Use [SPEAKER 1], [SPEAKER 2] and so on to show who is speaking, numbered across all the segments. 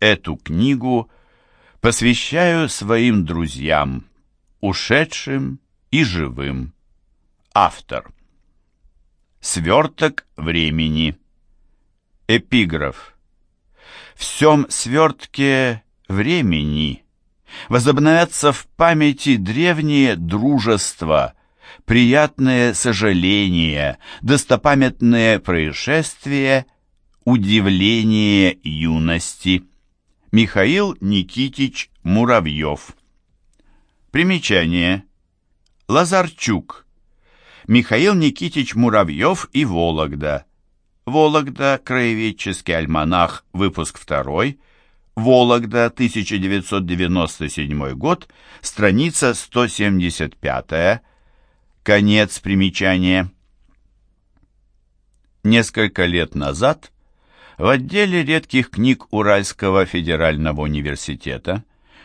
[SPEAKER 1] Эту книгу посвящаю своим друзьям, ушедшим и живым. Автор. Сверток времени. Эпиграф. В всем свертке времени возобновятся в памяти древние дружества, приятные сожаления, достопамятные происшествия, удивление юности. Михаил Никитич Муравьев. Примечание. Лазарчук. Михаил Никитич Муравьев и Вологда. Вологда. Краеведческий альманах. Выпуск 2. Вологда. 1997 год. Страница 175. Конец примечания. Несколько лет назад в отделе редких книг Уральского федерального университета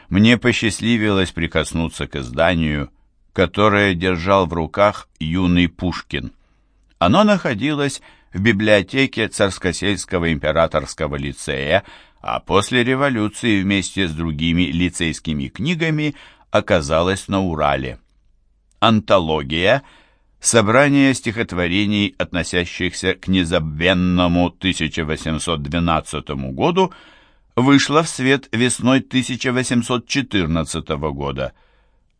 [SPEAKER 1] мне посчастливилось прикоснуться к изданию, которое держал в руках юный Пушкин. Оно находилось в библиотеке Царскосельского императорского лицея, а после революции вместе с другими лицейскими книгами оказалось на Урале. Антология – собрание стихотворений, относящихся к незабвенному 1812 году, вышла в свет весной 1814 года.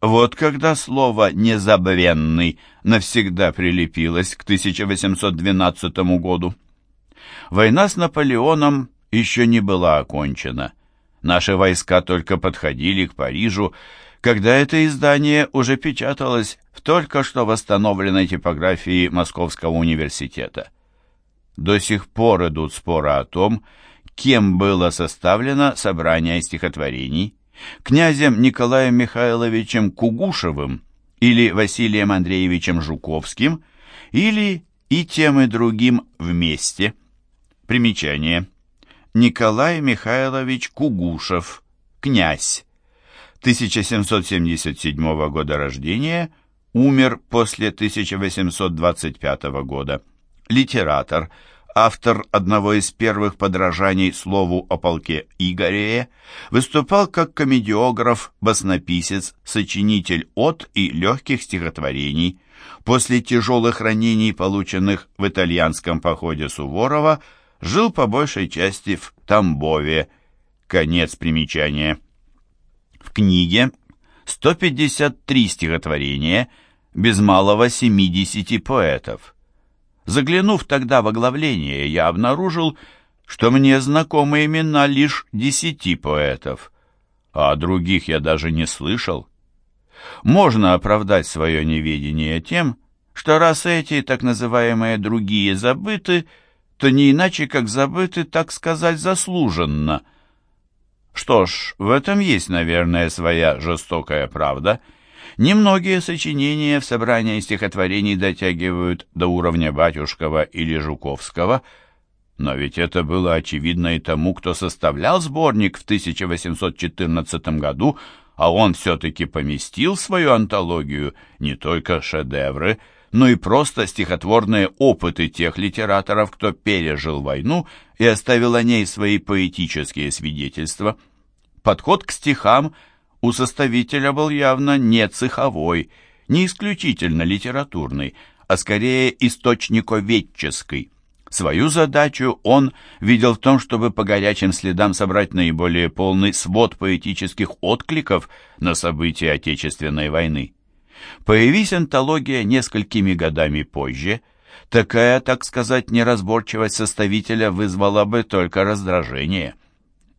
[SPEAKER 1] Вот когда слово «незабвенный» навсегда прилепилось к 1812 году. Война с Наполеоном еще не была окончена. Наши войска только подходили к Парижу, когда это издание уже печаталось в только что восстановленной типографии Московского университета. До сих пор идут споры о том, кем было составлено собрание стихотворений, князем Николаем Михайловичем Кугушевым или Василием Андреевичем Жуковским, или и тем и другим вместе. Примечание. Николай Михайлович Кугушев, князь, 1777 года рождения, умер после 1825 года. Литератор, автор одного из первых подражаний слову о полке Игорее, выступал как комедиограф, баснописец, сочинитель от и легких стихотворений. После тяжелых ранений, полученных в итальянском походе Суворова, жил по большей части в Тамбове. Конец примечания. В книге 153 стихотворения, без малого 70 поэтов. Заглянув тогда в оглавление, я обнаружил, что мне знакомы имена лишь десяти поэтов, а о других я даже не слышал. Можно оправдать свое неведение тем, что раз эти так называемые другие забыты, то не иначе, как забыты, так сказать, заслуженно – что ж, в этом есть, наверное, своя жестокая правда. Немногие сочинения в собрании стихотворений дотягивают до уровня Батюшкова или Жуковского, но ведь это было очевидно и тому, кто составлял сборник в 1814 году, а он все-таки поместил в свою антологию не только шедевры, но и просто стихотворные опыты тех литераторов, кто пережил войну и оставил о ней свои поэтические свидетельства. Подход к стихам у составителя был явно не цеховой, не исключительно литературный, а скорее источниковедческий. Свою задачу он видел в том, чтобы по горячим следам собрать наиболее полный свод поэтических откликов на события Отечественной войны. Появись антология несколькими годами позже, такая, так сказать, неразборчивость составителя вызвала бы только раздражение.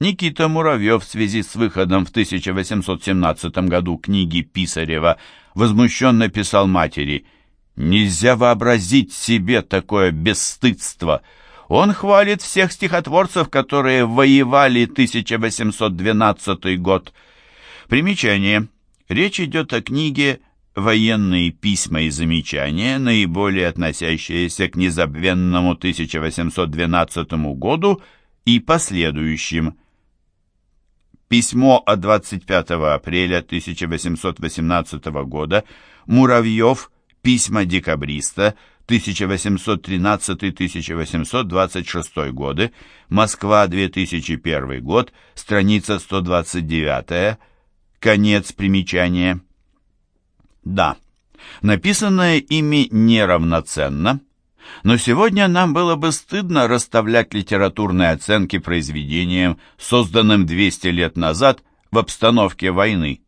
[SPEAKER 1] Никита Муравьев в связи с выходом в 1817 году книги Писарева возмущенно писал матери «Нельзя вообразить себе такое бесстыдство!» Он хвалит всех стихотворцев, которые воевали 1812 год. Примечание. Речь идет о книге военные письма и замечания, наиболее относящиеся к незабвенному 1812 году и последующим. Письмо от 25 апреля 1818 года Муравьев Письма декабриста 1813-1826 годы, Москва, 2001 год, страница 129, конец примечания. Да, написанное ими неравноценно, но сегодня нам было бы стыдно расставлять литературные оценки произведениям, созданным 200 лет назад в обстановке войны.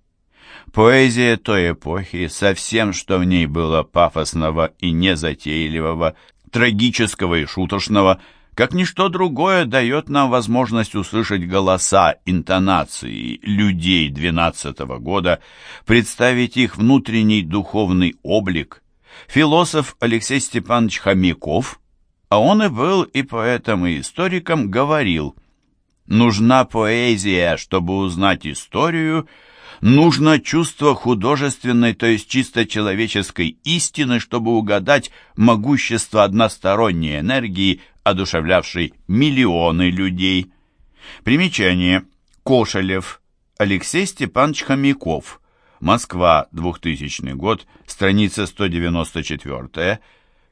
[SPEAKER 1] Поэзия той эпохи со всем, что в ней было пафосного и незатейливого, трагического и шуточного, как ничто другое дает нам возможность услышать голоса, интонации людей двенадцатого года, представить их внутренний духовный облик. Философ Алексей Степанович Хомяков, а он и был и поэтом, и историком, говорил «Нужна поэзия, чтобы узнать историю», Нужно чувство художественной, то есть чисто человеческой истины, чтобы угадать могущество односторонней энергии, одушевлявшей миллионы людей. Примечание. Кошелев. Алексей Степанович Хомяков. Москва, 2000 год, страница 194.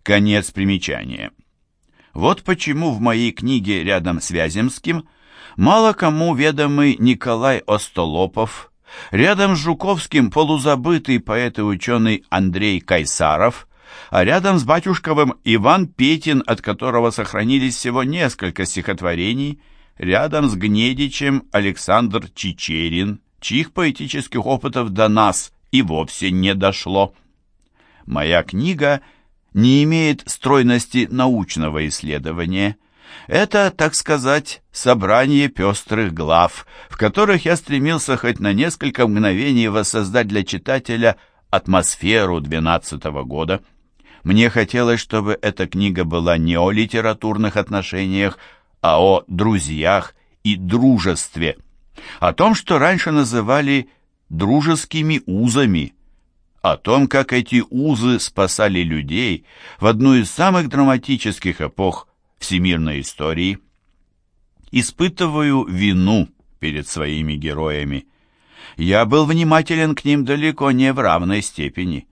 [SPEAKER 1] Конец примечания. Вот почему в моей книге рядом с Вяземским мало кому ведомый Николай Остолопов, Рядом с Жуковским полузабытый поэт и ученый Андрей Кайсаров, а рядом с Батюшковым Иван Петин, от которого сохранились всего несколько стихотворений, рядом с Гнедичем Александр Чичерин, чьих поэтических опытов до нас и вовсе не дошло. Моя книга не имеет стройности научного исследования – это, так сказать, собрание пестрых глав, в которых я стремился хоть на несколько мгновений воссоздать для читателя атмосферу двенадцатого года. Мне хотелось, чтобы эта книга была не о литературных отношениях, а о друзьях и дружестве, о том, что раньше называли дружескими узами, о том, как эти узы спасали людей в одну из самых драматических эпох всемирной истории. Испытываю вину перед своими героями. Я был внимателен к ним далеко не в равной степени.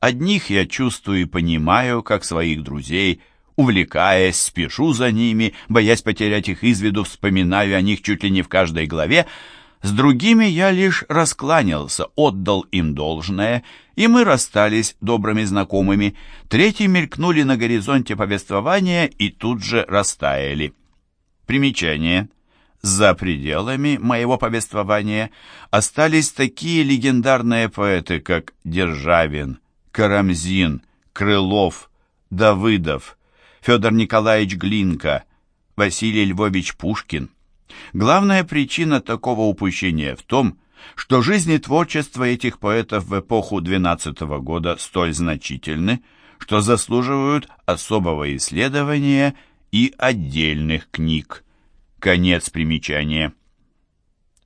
[SPEAKER 1] Одних я чувствую и понимаю, как своих друзей, увлекаясь, спешу за ними, боясь потерять их из виду, вспоминаю о них чуть ли не в каждой главе, с другими я лишь раскланялся, отдал им должное, и мы расстались добрыми знакомыми. Третьи мелькнули на горизонте повествования и тут же растаяли. Примечание. За пределами моего повествования остались такие легендарные поэты, как Державин, Карамзин, Крылов, Давыдов, Федор Николаевич Глинка, Василий Львович Пушкин. Главная причина такого упущения в том, что жизнь и творчество этих поэтов в эпоху XII года столь значительны, что заслуживают особого исследования и отдельных книг. Конец примечания.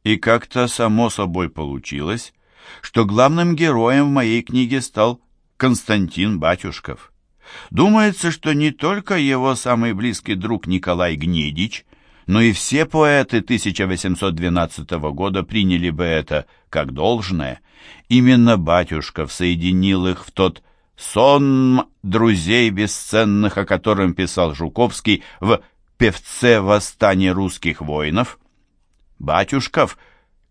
[SPEAKER 1] И как-то само собой получилось, что главным героем в моей книге стал Константин Батюшков. Думается, что не только его самый близкий друг Николай Гнедич – но и все поэты 1812 года приняли бы это как должное. Именно Батюшков соединил их в тот сон друзей бесценных, о котором писал Жуковский в «Певце восстания русских воинов». Батюшков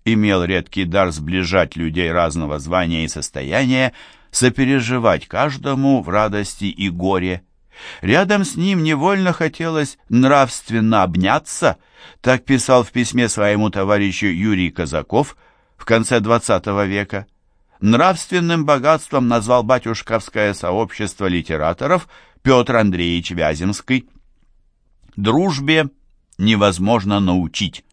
[SPEAKER 1] имел редкий дар сближать людей разного звания и состояния, сопереживать каждому в радости и горе – Рядом с ним невольно хотелось нравственно обняться, так писал в письме своему товарищу Юрий Казаков в конце XX века. Нравственным богатством назвал батюшковское сообщество литераторов Петр Андреевич Вяземский. Дружбе невозможно научить,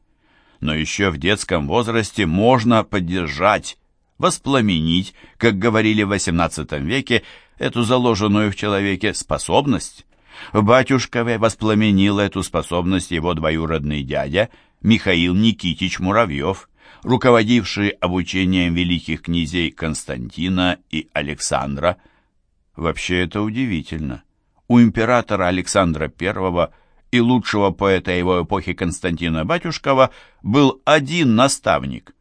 [SPEAKER 1] но еще в детском возрасте можно поддержать, воспламенить, как говорили в XVIII веке, эту заложенную в человеке способность. В Батюшкове воспламенил эту способность его двоюродный дядя Михаил Никитич Муравьев, руководивший обучением великих князей Константина и Александра. Вообще это удивительно. У императора Александра I и лучшего поэта его эпохи Константина Батюшкова был один наставник.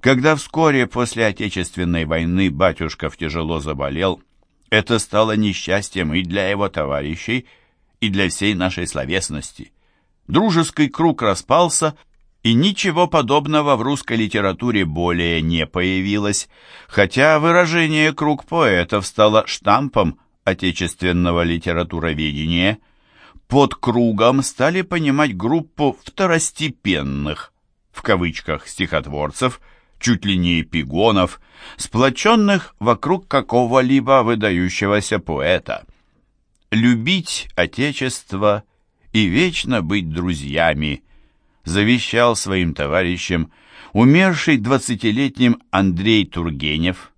[SPEAKER 1] Когда вскоре после Отечественной войны Батюшков тяжело заболел Это стало несчастьем и для его товарищей, и для всей нашей словесности. Дружеский круг распался, и ничего подобного в русской литературе более не появилось, хотя выражение «круг поэтов» стало штампом отечественного литературоведения. Под кругом стали понимать группу второстепенных, в кавычках, стихотворцев, чуть ли не эпигонов, сплоченных вокруг какого-либо выдающегося поэта. Любить Отечество и вечно быть друзьями, завещал своим товарищам умерший двадцатилетним Андрей Тургенев.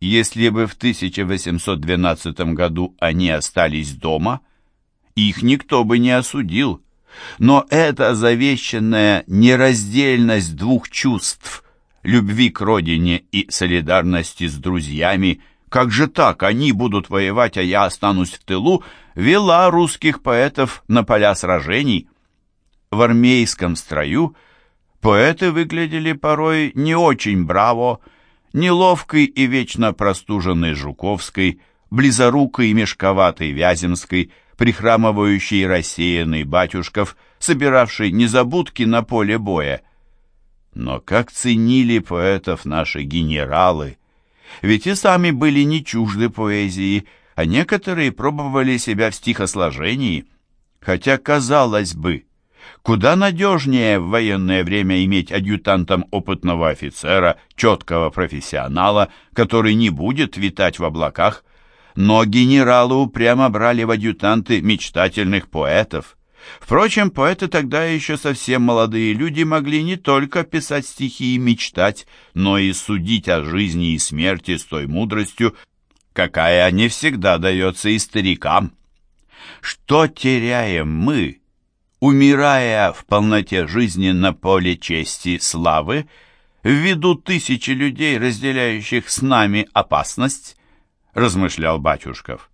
[SPEAKER 1] Если бы в 1812 году они остались дома, их никто бы не осудил, но эта завещанная нераздельность двух чувств любви к родине и солидарности с друзьями, как же так, они будут воевать, а я останусь в тылу, вела русских поэтов на поля сражений. В армейском строю поэты выглядели порой не очень браво, неловкой и вечно простуженной Жуковской, близорукой и мешковатой Вяземской, прихрамывающий рассеянный Батюшков, собиравший незабудки на поле боя — но как ценили поэтов наши генералы! Ведь и сами были не чужды поэзии, а некоторые пробовали себя в стихосложении. Хотя, казалось бы, куда надежнее в военное время иметь адъютантом опытного офицера, четкого профессионала, который не будет витать в облаках, но генералы упрямо брали в адъютанты мечтательных поэтов. Впрочем, поэты тогда еще совсем молодые люди могли не только писать стихи и мечтать, но и судить о жизни и смерти с той мудростью, какая не всегда дается и старикам. Что теряем мы, умирая в полноте жизни на поле чести славы, ввиду тысячи людей, разделяющих с нами опасность, размышлял Батюшков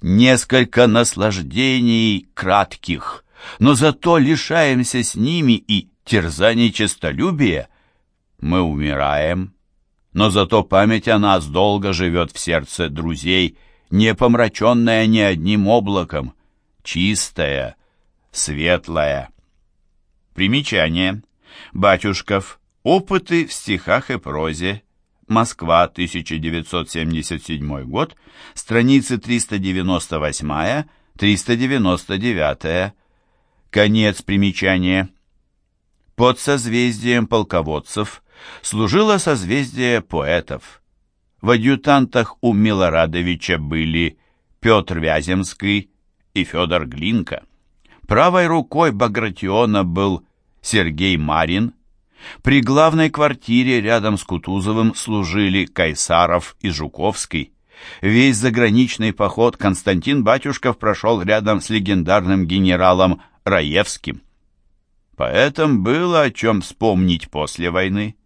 [SPEAKER 1] несколько наслаждений кратких, но зато лишаемся с ними и терзаний честолюбия. Мы умираем, но зато память о нас долго живет в сердце друзей, не помраченная ни одним облаком, чистая, светлая. Примечание. Батюшков. Опыты в стихах и прозе. Москва, 1977 год, страницы 398-399. Конец примечания. Под созвездием полководцев служило созвездие поэтов. В адъютантах у Милорадовича были Петр Вяземский и Федор Глинка. Правой рукой Багратиона был Сергей Марин, при главной квартире рядом с Кутузовым служили Кайсаров и Жуковский. Весь заграничный поход Константин Батюшков прошел рядом с легендарным генералом Раевским. Поэтому было о чем вспомнить после войны.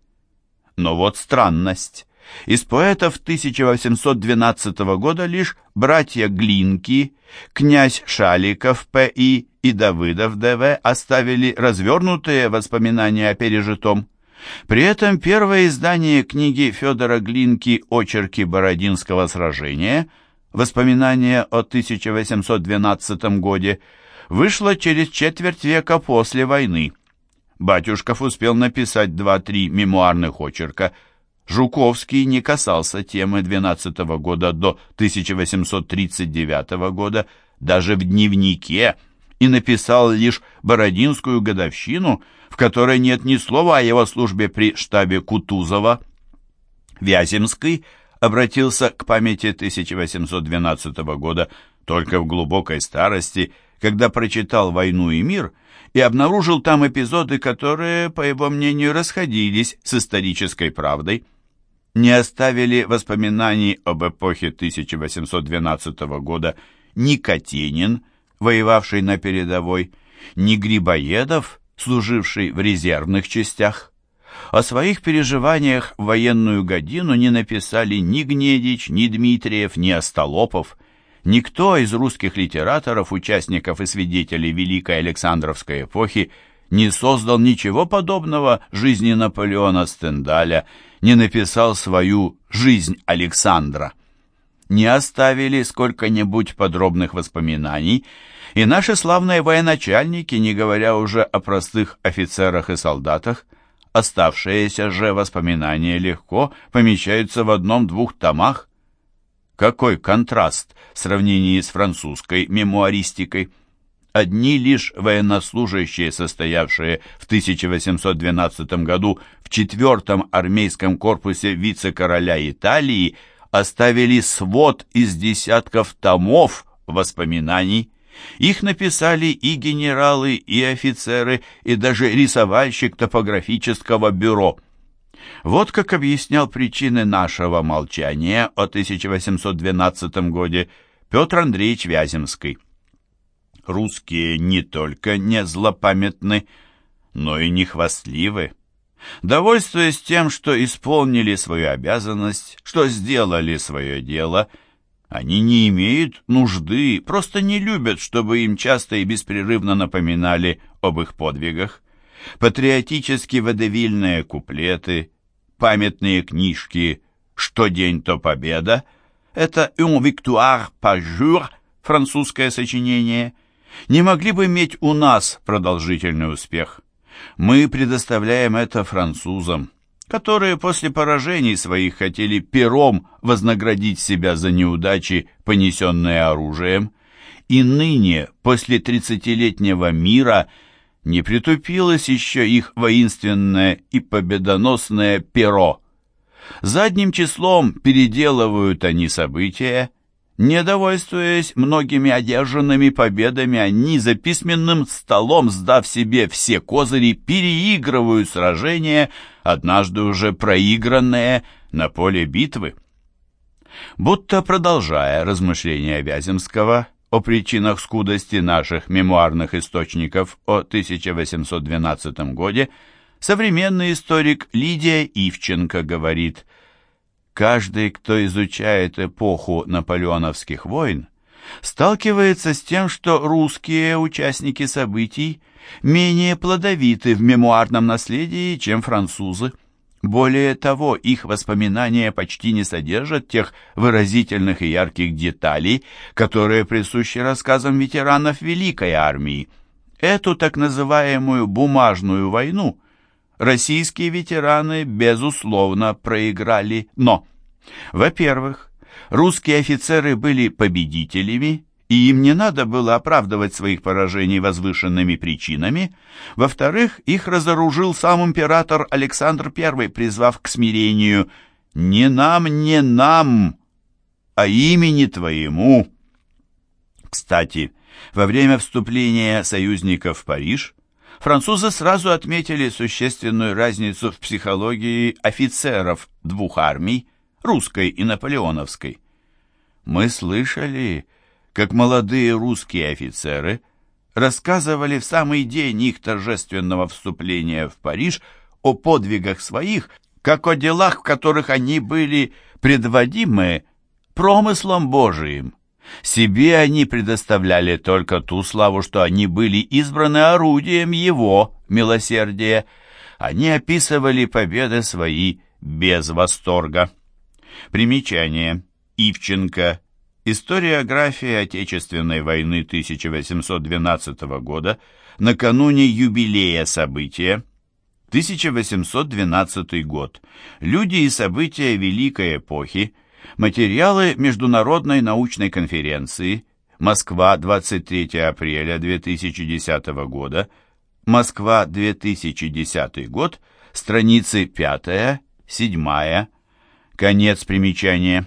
[SPEAKER 1] Но вот странность. Из поэтов 1812 года лишь братья Глинки, князь Шаликов П.И. и Давыдов Д.В. оставили развернутые воспоминания о пережитом. При этом первое издание книги Федора Глинки «Очерки Бородинского сражения» «Воспоминания о 1812 годе» вышло через четверть века после войны. Батюшков успел написать два-три мемуарных очерка – Жуковский не касался темы 12 -го года до 1839 года даже в дневнике и написал лишь Бородинскую годовщину, в которой нет ни слова о его службе при штабе Кутузова. Вяземский обратился к памяти 1812 года только в глубокой старости, когда прочитал «Войну и мир» и обнаружил там эпизоды, которые, по его мнению, расходились с исторической правдой не оставили воспоминаний об эпохе 1812 года ни Катенин, воевавший на передовой, ни Грибоедов, служивший в резервных частях. О своих переживаниях в военную годину не написали ни Гнедич, ни Дмитриев, ни Остолопов. Никто из русских литераторов, участников и свидетелей Великой Александровской эпохи не создал ничего подобного жизни Наполеона Стендаля, не написал свою «Жизнь Александра». не оставили сколько-нибудь подробных воспоминаний, и наши славные военачальники, не говоря уже о простых офицерах и солдатах, оставшиеся же воспоминания легко помещаются в одном-двух томах. Какой контраст в сравнении с французской мемуаристикой! Одни лишь военнослужащие, состоявшие в 1812 году в четвертом армейском корпусе вице-короля Италии, оставили свод из десятков томов воспоминаний. Их написали и генералы, и офицеры, и даже рисовальщик топографического бюро. Вот как объяснял причины нашего молчания о 1812 годе Петр Андреевич Вяземский русские не только не злопамятны, но и не хвастливы. Довольствуясь тем, что исполнили свою обязанность, что сделали свое дело, они не имеют нужды, просто не любят, чтобы им часто и беспрерывно напоминали об их подвигах. Патриотически водевильные куплеты, памятные книжки «Что день, то победа» — это «Un victoire par jour» французское сочинение — не могли бы иметь у нас продолжительный успех. Мы предоставляем это французам, которые после поражений своих хотели пером вознаградить себя за неудачи, понесенные оружием, и ныне, после тридцатилетнего мира, не притупилось еще их воинственное и победоносное перо. Задним числом переделывают они события, не довольствуясь многими одержанными победами, они за письменным столом, сдав себе все козыри, переигрывают сражения, однажды уже проигранные на поле битвы. Будто продолжая размышления Вяземского о причинах скудости наших мемуарных источников о 1812 годе, современный историк Лидия Ивченко говорит – Каждый, кто изучает эпоху наполеоновских войн, сталкивается с тем, что русские участники событий менее плодовиты в мемуарном наследии, чем французы. Более того, их воспоминания почти не содержат тех выразительных и ярких деталей, которые присущи рассказам ветеранов Великой армии. Эту так называемую «бумажную войну» российские ветераны, безусловно, проиграли, но, во-первых, русские офицеры были победителями, и им не надо было оправдывать своих поражений возвышенными причинами. Во-вторых, их разоружил сам император Александр I, призвав к смирению «Не нам, не нам, а имени твоему». Кстати, во время вступления союзников в Париж французы сразу отметили существенную разницу в психологии офицеров двух армий, русской и наполеоновской. Мы слышали, как молодые русские офицеры рассказывали в самый день их торжественного вступления в Париж о подвигах своих, как о делах, в которых они были предводимы промыслом Божиим. Себе они предоставляли только ту славу, что они были избраны орудием его милосердия. Они описывали победы свои без восторга. Примечание. Ивченко. Историография Отечественной войны 1812 года накануне юбилея события. 1812 год. Люди и события Великой эпохи Материалы Международной научной конференции Москва, 23 апреля 2010 года. Москва, 2010 год. Страницы 5, 7. Конец примечания.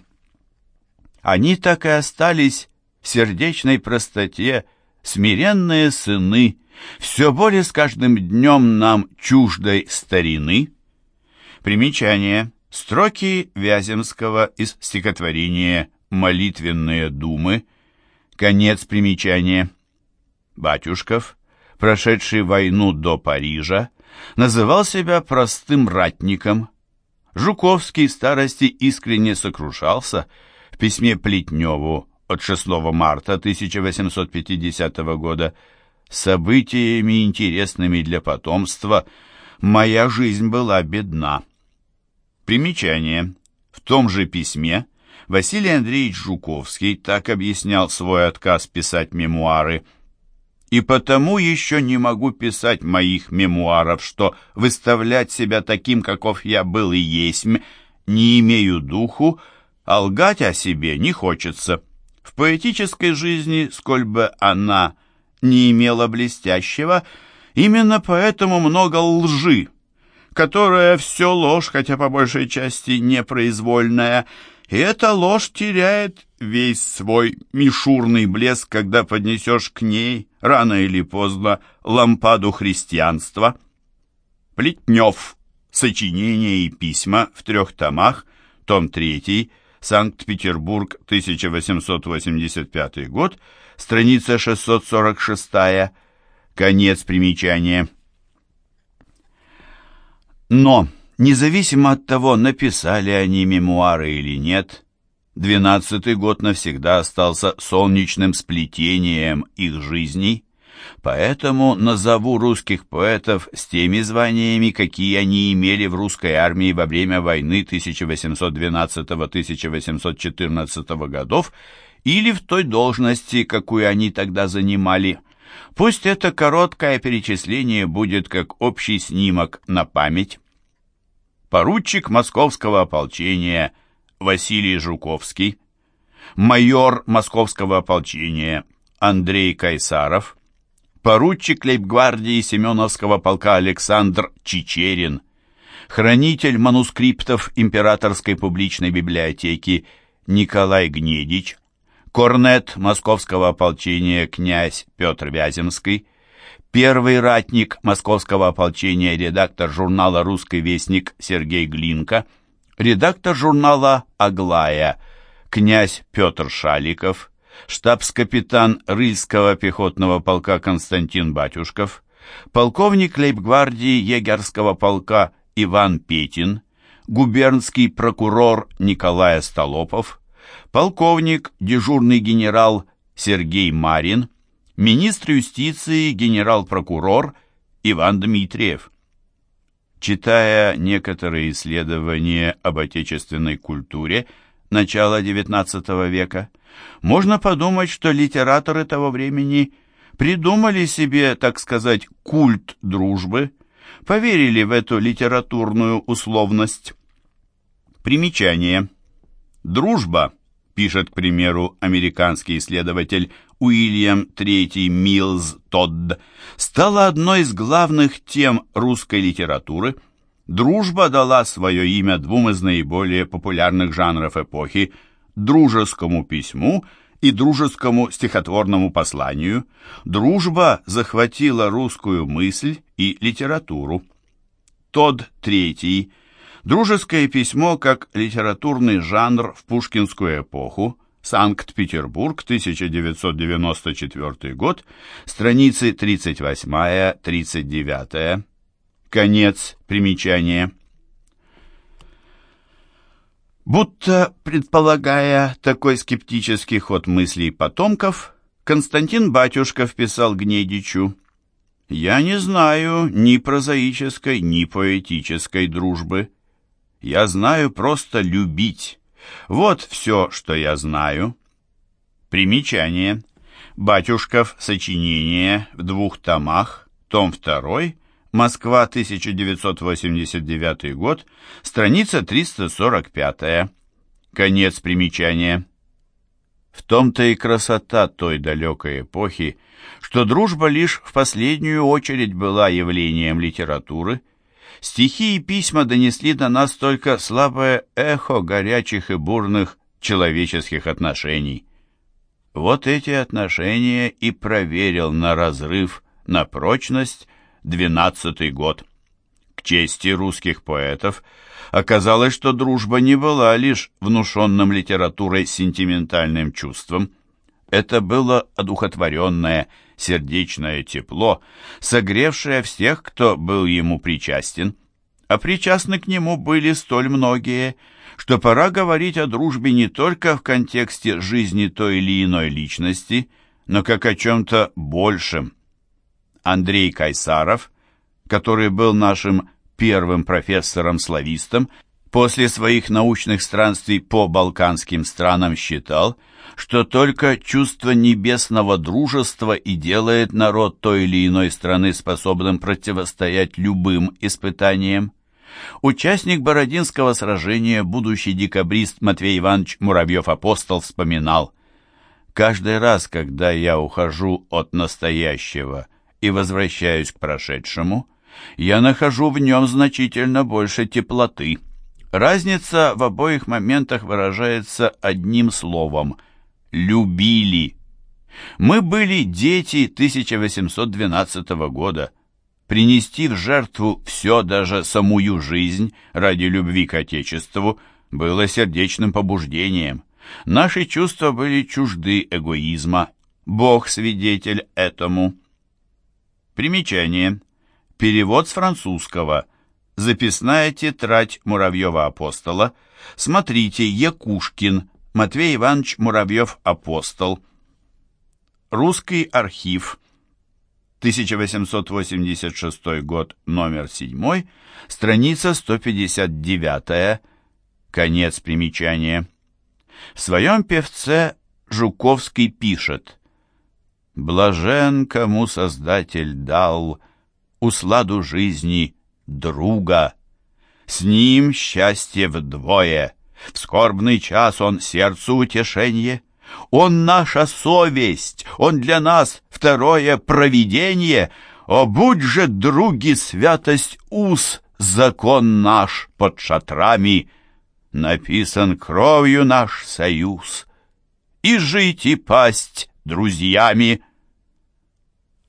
[SPEAKER 1] Они так и остались в сердечной простоте, смиренные сыны, все более с каждым днем нам чуждой старины. Примечание. Строки Вяземского из стихотворения «Молитвенные думы», конец примечания. Батюшков, прошедший войну до Парижа, называл себя простым ратником. Жуковский старости искренне сокрушался в письме Плетневу от 6 марта 1850 года «Событиями интересными для потомства моя жизнь была бедна». Примечание. В том же письме Василий Андреевич Жуковский так объяснял свой отказ писать мемуары. «И потому еще не могу писать моих мемуаров, что выставлять себя таким, каков я был и есть, не имею духу, а лгать о себе не хочется. В поэтической жизни, сколь бы она не имела блестящего, именно поэтому много лжи, которая все ложь, хотя по большей части непроизвольная, и эта ложь теряет весь свой мишурный блеск, когда поднесешь к ней, рано или поздно, лампаду христианства. Плетнев. Сочинения и письма в трех томах, том 3, Санкт-Петербург, 1885 год, страница 646, конец примечания. Но, независимо от того, написали они мемуары или нет, двенадцатый год навсегда остался солнечным сплетением их жизней, поэтому назову русских поэтов с теми званиями, какие они имели в русской армии во время войны 1812-1814 годов, или в той должности, какую они тогда занимали – Пусть это короткое перечисление будет как общий снимок на память. Поручик московского ополчения Василий Жуковский, майор московского ополчения Андрей Кайсаров, поручик лейбгвардии Семеновского полка Александр Чичерин, хранитель манускриптов Императорской публичной библиотеки Николай Гнедич, корнет московского ополчения князь Петр Вяземский, первый ратник московского ополчения редактор журнала «Русский вестник» Сергей Глинка, редактор журнала «Аглая» князь Петр Шаликов, штабс-капитан Рыльского пехотного полка Константин Батюшков, полковник лейбгвардии егерского полка Иван Петин, губернский прокурор Николай Столопов, полковник, дежурный генерал Сергей Марин, министр юстиции, генерал-прокурор Иван Дмитриев. Читая некоторые исследования об отечественной культуре начала XIX века, можно подумать, что литераторы того времени придумали себе, так сказать, культ дружбы, поверили в эту литературную условность. Примечание. Дружба – пишет, к примеру, американский исследователь Уильям III Милз Тодд, стала одной из главных тем русской литературы. Дружба дала свое имя двум из наиболее популярных жанров эпохи – дружескому письму и дружескому стихотворному посланию. Дружба захватила русскую мысль и литературу. Тодд III – Дружеское письмо как литературный жанр в пушкинскую эпоху. Санкт-Петербург, 1994 год, страницы 38-39. Конец примечания. Будто предполагая такой скептический ход мыслей потомков, Константин Батюшков писал Гнедичу «Я не знаю ни прозаической, ни поэтической дружбы. Я знаю просто любить. Вот все, что я знаю. Примечание. Батюшков. Сочинение в двух томах. Том 2. Москва, 1989 год. Страница 345. Конец примечания. В том-то и красота той далекой эпохи, что дружба лишь в последнюю очередь была явлением литературы – Стихи и письма донесли до нас только слабое эхо горячих и бурных человеческих отношений. Вот эти отношения и проверил на разрыв, на прочность двенадцатый год. К чести русских поэтов оказалось, что дружба не была лишь внушенным литературой сентиментальным чувством. Это было одухотворенное, сердечное тепло, согревшее всех, кто был ему причастен. А причастны к нему были столь многие, что пора говорить о дружбе не только в контексте жизни той или иной личности, но как о чем-то большем. Андрей Кайсаров, который был нашим первым профессором-славистом, После своих научных странствий по балканским странам считал, что только чувство небесного дружества и делает народ той или иной страны способным противостоять любым испытаниям. Участник Бородинского сражения, будущий декабрист Матвей Иванович Муравьев-Апостол вспоминал, «Каждый раз, когда я ухожу от настоящего и возвращаюсь к прошедшему, я нахожу в нем значительно больше теплоты. Разница в обоих моментах выражается одним словом – «любили». Мы были дети 1812 года – Принести в жертву все, даже самую жизнь, ради любви к Отечеству, было сердечным побуждением. Наши чувства были чужды эгоизма. Бог свидетель этому. Примечание. Перевод с французского. Записная тетрадь Муравьева-апостола. Смотрите, Якушкин, Матвей Иванович Муравьев-апостол. Русский архив. 1886 год, номер 7, страница 159, конец примечания. В своем певце Жуковский пишет «Блажен, кому Создатель дал усладу жизни друга, с ним счастье вдвое, в скорбный час он сердцу утешенье, он наша совесть, Он для нас второе провидение. О, будь же, други, святость уз, закон наш под шатрами, Написан кровью наш союз, И жить и пасть друзьями.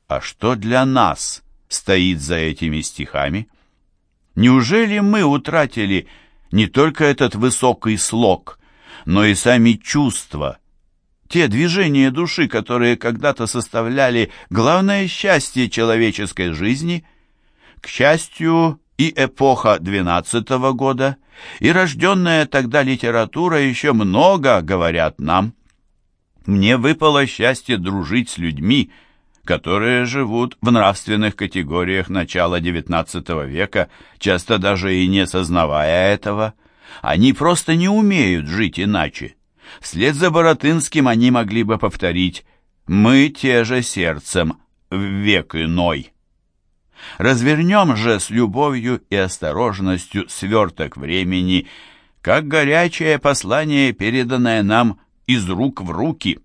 [SPEAKER 1] А что для нас стоит за этими стихами? Неужели мы утратили не только этот высокий слог, но и сами чувства, те движения души, которые когда-то составляли главное счастье человеческой жизни. К счастью, и эпоха двенадцатого года, и рожденная тогда литература еще много говорят нам. Мне выпало счастье дружить с людьми, которые живут в нравственных категориях начала XIX века, часто даже и не сознавая этого. Они просто не умеют жить иначе. Вслед за Боротынским они могли бы повторить «Мы те же сердцем, в век иной». Развернем же с любовью и осторожностью сверток времени, как горячее послание, переданное нам из рук в руки.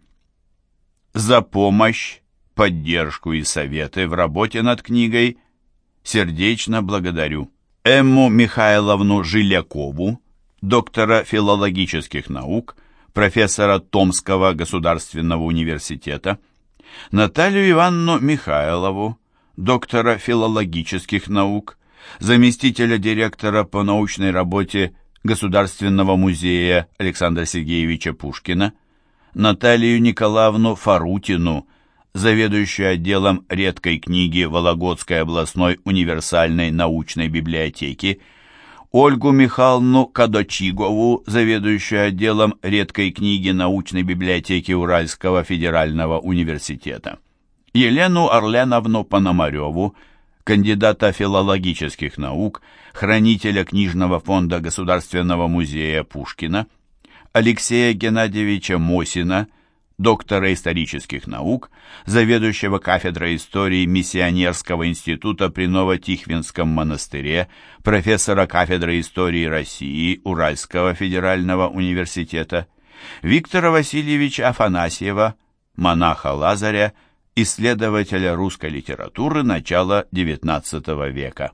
[SPEAKER 1] За помощь, поддержку и советы в работе над книгой. Сердечно благодарю Эмму Михайловну Жилякову, доктора филологических наук, профессора Томского государственного университета, Наталью Ивановну Михайлову, доктора филологических наук, заместителя директора по научной работе Государственного музея Александра Сергеевича Пушкина, Наталью Николаевну Фарутину, заведующую отделом редкой книги Вологодской областной универсальной научной библиотеки, Ольгу Михайловну Кадочигову, заведующую отделом редкой книги научной библиотеки Уральского федерального университета, Елену Орленовну Пономареву, кандидата филологических наук, хранителя книжного фонда Государственного музея Пушкина, Алексея Геннадьевича Мосина, доктора исторических наук, заведующего кафедрой истории Миссионерского института при Новотихвинском монастыре, профессора кафедры истории России Уральского федерального университета, Виктора Васильевича Афанасьева, монаха Лазаря, исследователя русской литературы начала XIX века.